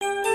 you